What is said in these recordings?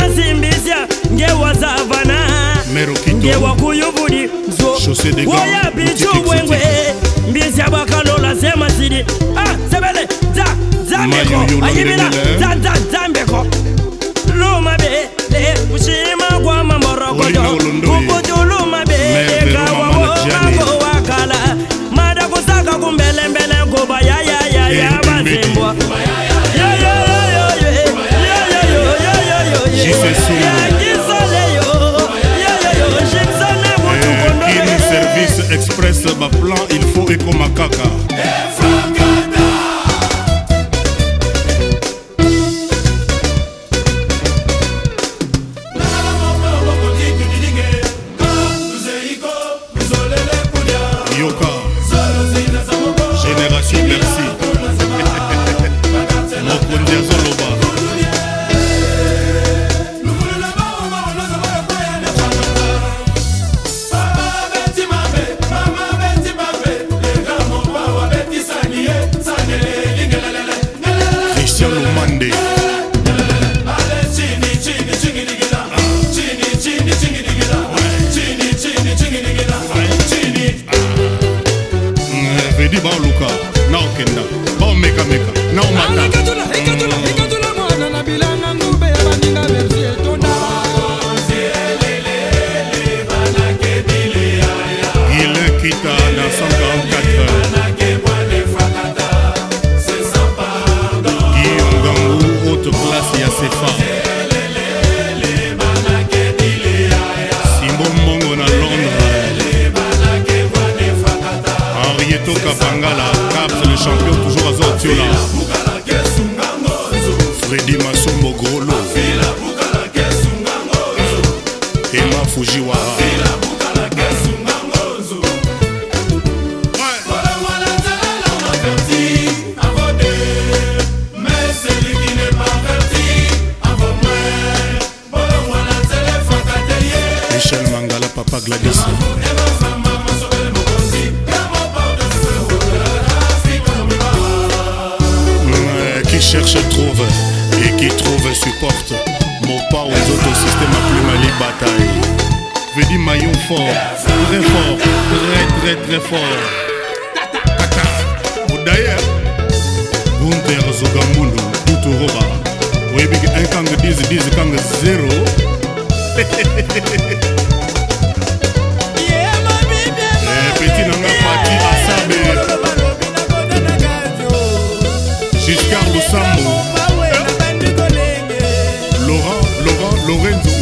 kansimbisya ngewazavana ngewakuyubudi mzo woya bicu bwengwe mbisya bwakalola sema sidi ah, sebele za zambeko ayibila za za zambeko lumabele kushima kwa mamborokolo kukutulu No, Luca, no me Oh, no no matter. Ah, Gladys. Mmh, euh, qui cherche trouve et qui trouve supporte. Mon pas aux autres systèmes à plus bataille. Veut dire maillon fort, très fort, très très très fort. D'ailleurs, Gunther Zogamundo, Boutouroba, Webig un kang 10, 10 kang 0.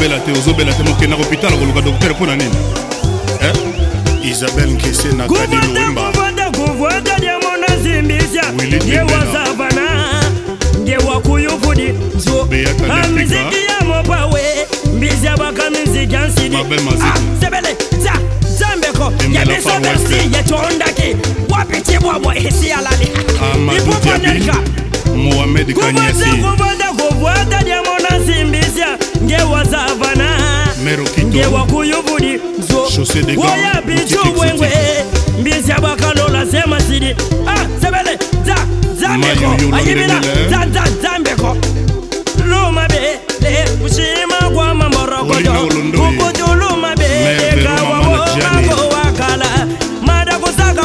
ozobela te ozobela te mokenda kopital koluka docteur mpo na nini eh? isabel nkese na kadiloembakuvanda kuvwaka lyamo nazimbisa ye wasavana ndye wakuyuvudi zo amiziki ya mopawe mbizi abaka miziki ya nsidi ah, sebele za zambeko yabisobesi yecondaki wapitibwabwa isialali ipupanerka mohamed kanyasi kuvanda bwagadiamo nansimbisya ngewazavana ngewakuyubudi nzo woya bicu bwengwe mbisya bwakalola sema sidi ah, sebele za zambeko ayibila za za be le kushima kwa mamborokoto ukutulumabele kawawomago wakala mada kusaka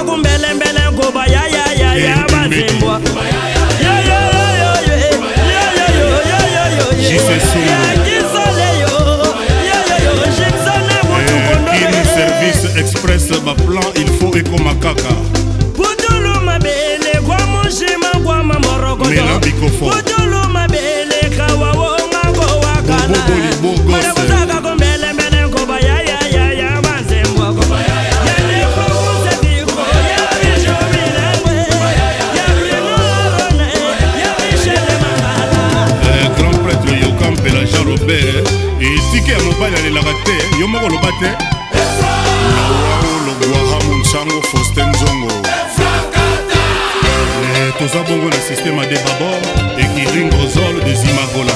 ya ya ya mazimbwa plan il faut ekóma kaka putulu mabele gwa mojima gwa mamorokotomela mikrofon putulu mabele kawa wonga kowakanaakutaka kombelembele nkoba yayayaya manzemboko grand prêtre yokampela jean robert etike eh, ya mobali alelaka te yo moko oloba te shango faustin zongo eh, toza bongo na systeme ade babor ekiringrozol de zimagola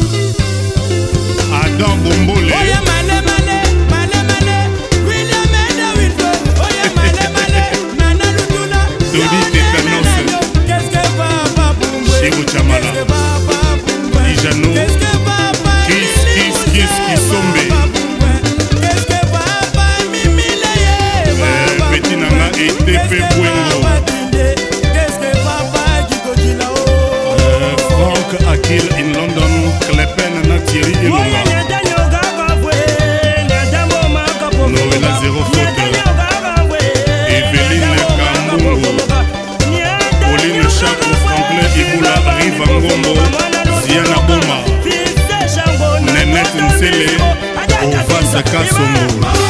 misele ovasaka somo